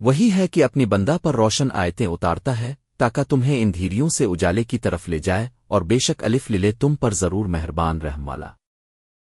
وہی ہے کہ اپنی بندہ پر روشن آیتیں اتارتا ہے، تاکہ تمہیں ان دھیریوں سے اجالے کی طرف لے جائے اور بے شک الف للے تم پر ضرور مہربان رحم والا۔